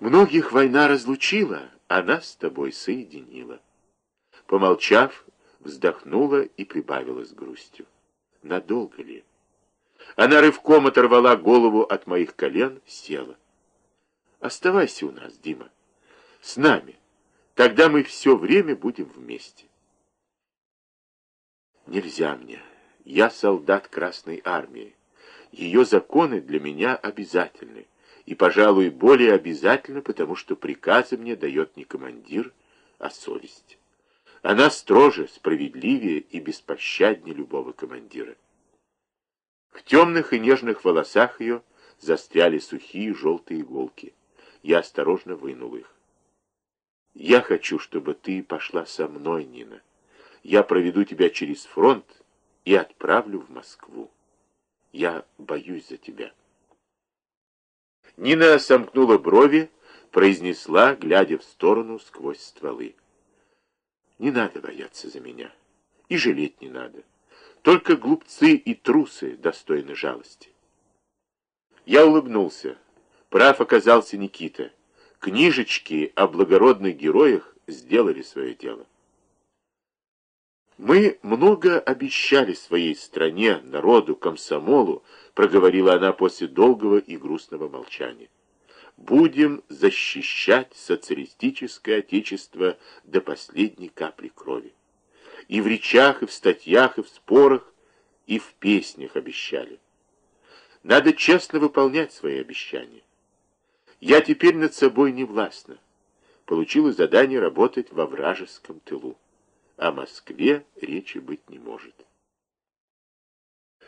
Многих война разлучила, а нас с тобой соединила. Помолчав, вздохнула и прибавила с грустью. Надолго ли? Она рывком оторвала голову от моих колен, села. Оставайся у нас, Дима. С нами. Тогда мы все время будем вместе. Нельзя мне. Я солдат Красной Армии. Ее законы для меня обязательны. И, пожалуй, более обязательно, потому что приказы мне дает не командир, а совесть. Она строже, справедливее и беспощаднее любого командира. В темных и нежных волосах ее застряли сухие желтые иголки. Я осторожно вынул их. Я хочу, чтобы ты пошла со мной, Нина. Я проведу тебя через фронт и отправлю в Москву. Я боюсь за тебя. Нина сомкнула брови, произнесла, глядя в сторону сквозь стволы. Не надо бояться за меня. И жалеть не надо. Только глупцы и трусы достойны жалости. Я улыбнулся. Прав оказался Никита. Книжечки о благородных героях сделали свое дело. Мы много обещали своей стране, народу, комсомолу, проговорила она после долгого и грустного молчания. Будем защищать социалистическое отечество до последней капли крови. И в речах, и в статьях, и в спорах, и в песнях обещали. Надо честно выполнять свои обещания. Я теперь над собой не властна. Получила задание работать во вражеском тылу. О Москве речи быть не может.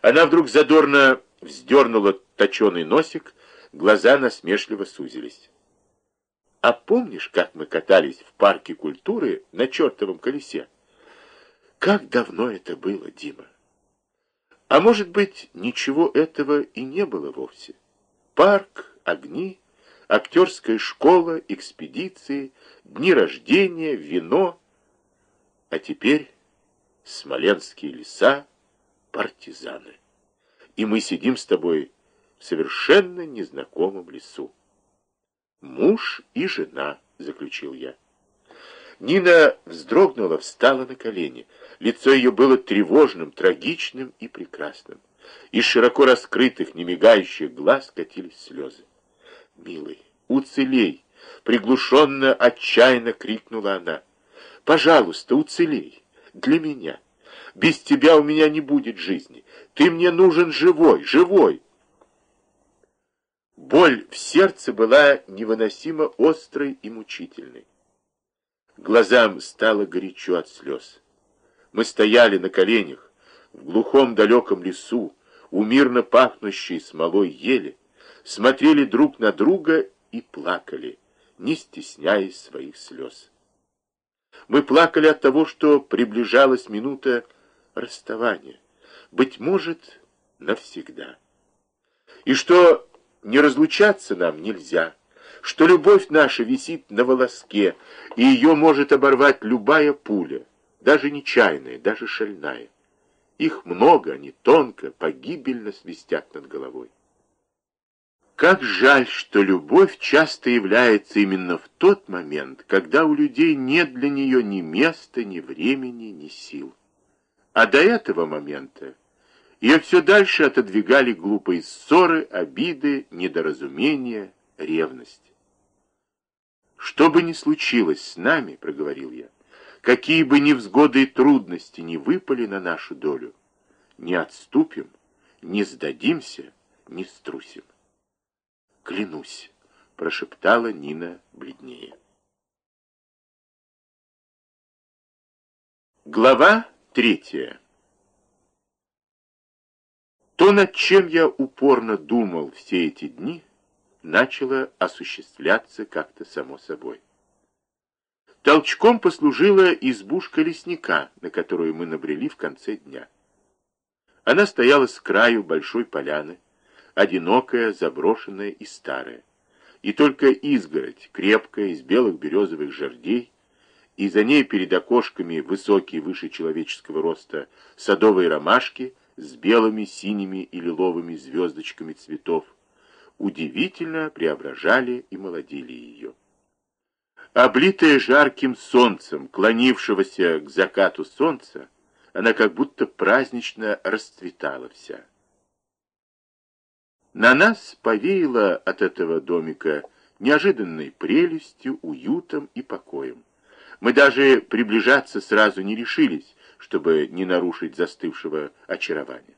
Она вдруг задорно вздернула точеный носик, глаза насмешливо сузились. А помнишь, как мы катались в парке культуры на чертовом колесе? Как давно это было, Дима? А может быть, ничего этого и не было вовсе? Парк, огни, актерская школа, экспедиции, дни рождения, вино. А теперь смоленские леса, партизаны. И мы сидим с тобой в совершенно незнакомом лесу. Муж и жена, заключил я. Нина вздрогнула, встала на колени. Лицо ее было тревожным, трагичным и прекрасным. Из широко раскрытых, немигающих глаз катились слезы. «Милый, уцелей!» — приглушенно, отчаянно крикнула она. «Пожалуйста, уцелей! Для меня! Без тебя у меня не будет жизни! Ты мне нужен живой, живой!» Боль в сердце была невыносимо острой и мучительной. Глазам стало горячо от слез. Мы стояли на коленях в глухом далеком лесу, у мирно пахнущей смолой ели, смотрели друг на друга и плакали, не стесняясь своих слез. Мы плакали от того, что приближалась минута расставания, быть может, навсегда. И что не разлучаться нам нельзя, что любовь наша висит на волоске, и ее может оборвать любая пуля, даже нечаянная, даже шальная. Их много, они тонко, погибельно свистят над головой. Как жаль, что любовь часто является именно в тот момент, когда у людей нет для нее ни места, ни времени, ни сил. А до этого момента ее все дальше отодвигали глупые ссоры, обиды, недоразумения, ревность. «Что бы ни случилось с нами, — проговорил я, — какие бы невзгоды и трудности не выпали на нашу долю, не отступим, не сдадимся, не струсим. «Клянусь», — прошептала Нина бледнее. Глава третья. То, над чем я упорно думал все эти дни, начало осуществляться как-то само собой. Толчком послужила избушка лесника, на которую мы набрели в конце дня. Она стояла с краю большой поляны, одинокая, заброшенная и старая. И только изгородь, крепкая, из белых березовых жердей, и за ней перед окошками высокие выше человеческого роста садовые ромашки с белыми, синими и лиловыми звездочками цветов, удивительно преображали и молодили ее. Облитая жарким солнцем, клонившегося к закату солнца, она как будто празднично расцветала вся. На нас повеяло от этого домика неожиданной прелестью, уютом и покоем. Мы даже приближаться сразу не решились, чтобы не нарушить застывшего очарования.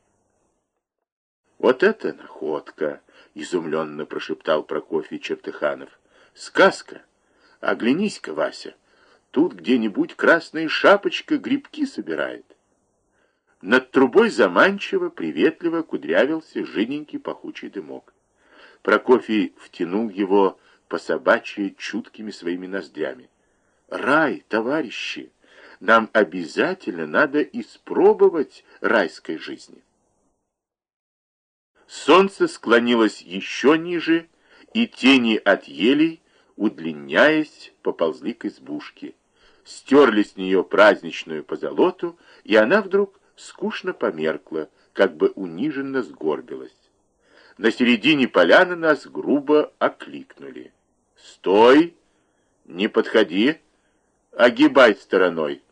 «Вот это находка!» — изумленно прошептал Прокофий Чертыханов. «Сказка! Оглянись-ка, Вася, тут где-нибудь красная шапочка грибки собирает». Над трубой заманчиво, приветливо кудрявился жиденький пахучий дымок. Прокофий втянул его по собачьи чуткими своими ноздрями. «Рай, товарищи! Нам обязательно надо испробовать райской жизни!» Солнце склонилось еще ниже, и тени от елей, удлиняясь, поползли к избушке. Стерли с нее праздничную позолоту, и она вдруг скучно померкла, как бы униженно сгорбилась. На середине поляны нас грубо окликнули. «Стой! Не подходи! Огибай стороной!»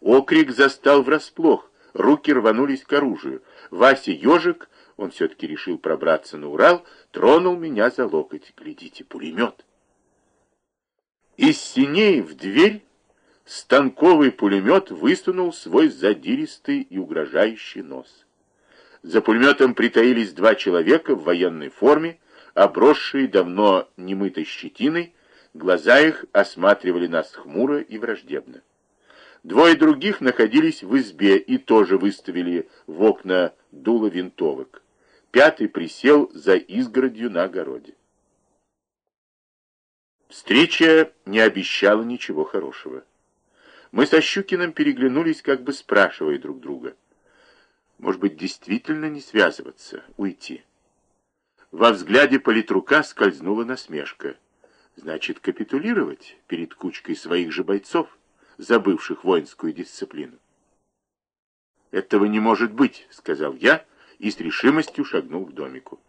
Окрик застал врасплох, руки рванулись к оружию. Вася Ежик он все-таки решил пробраться на Урал, тронул меня за локоть. Глядите, пулемет. Из синей в дверь станковый пулемет высунул свой задиристый и угрожающий нос. За пулеметом притаились два человека в военной форме, обросшие давно немытой щетиной, глаза их осматривали нас хмуро и враждебно. Двое других находились в избе и тоже выставили в окна дуло винтовок. Пятый присел за изгородью на огороде. Встреча не обещала ничего хорошего. Мы со Щукиным переглянулись, как бы спрашивая друг друга. Может быть, действительно не связываться, уйти? Во взгляде политрука скользнула насмешка. Значит, капитулировать перед кучкой своих же бойцов? забывших воинскую дисциплину. «Этого не может быть», — сказал я и с решимостью шагнул к домику.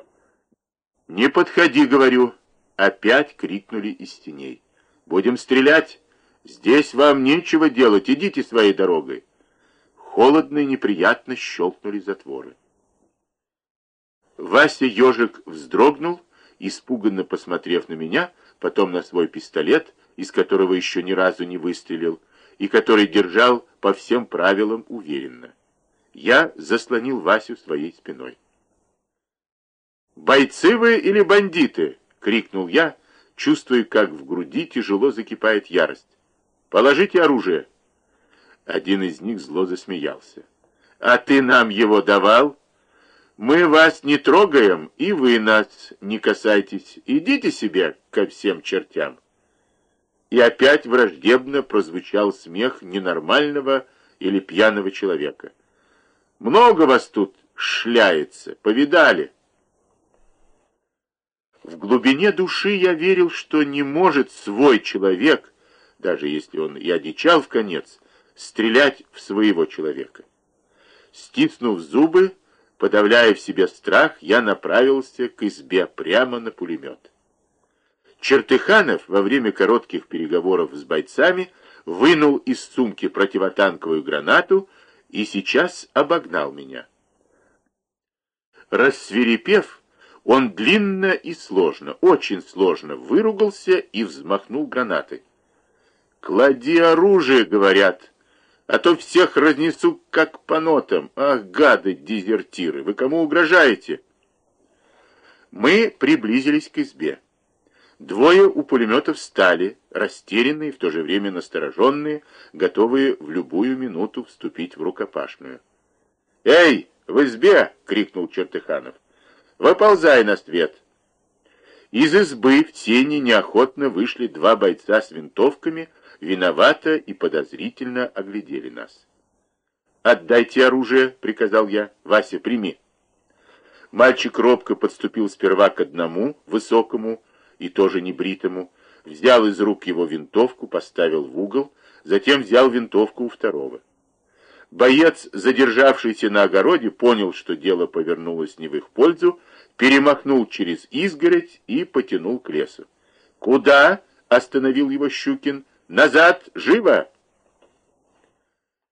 «Не подходи», — говорю. Опять крикнули из теней. «Будем стрелять! Здесь вам нечего делать, идите своей дорогой!» Холодно и неприятно щелкнули затворы. Вася ежик вздрогнул, испуганно посмотрев на меня, потом на свой пистолет, из которого еще ни разу не выстрелил, и который держал по всем правилам уверенно. Я заслонил Васю своей спиной. «Бойцы вы или бандиты?» — крикнул я, чувствуя, как в груди тяжело закипает ярость. «Положите оружие!» Один из них зло засмеялся. «А ты нам его давал? Мы вас не трогаем, и вы нас не касайтесь. Идите себе ко всем чертям!» и опять враждебно прозвучал смех ненормального или пьяного человека. «Много вас тут шляется, повидали!» В глубине души я верил, что не может свой человек, даже если он и одичал в конец, стрелять в своего человека. Стиснув зубы, подавляя в себе страх, я направился к избе прямо на пулемет. Чертыханов во время коротких переговоров с бойцами вынул из сумки противотанковую гранату и сейчас обогнал меня. Рассверепев, он длинно и сложно, очень сложно выругался и взмахнул гранатой. «Клади оружие», — говорят, — «а то всех разнесу как по нотам. Ах, гады-дезертиры, вы кому угрожаете?» Мы приблизились к избе. Двое у пулеметов встали, растерянные, в то же время настороженные, готовые в любую минуту вступить в рукопашную. «Эй, в избе!» — крикнул Чертыханов. «Выползай на свет!» Из избы в тени неохотно вышли два бойца с винтовками, виновато и подозрительно оглядели нас. «Отдайте оружие!» — приказал я. «Вася, прими!» Мальчик робко подступил сперва к одному, высокому, и тоже небритому, взял из рук его винтовку, поставил в угол, затем взял винтовку у второго. Боец, задержавшийся на огороде, понял, что дело повернулось не в их пользу, перемахнул через изгородь и потянул к лесу. «Куда?» — остановил его Щукин. «Назад! Живо!»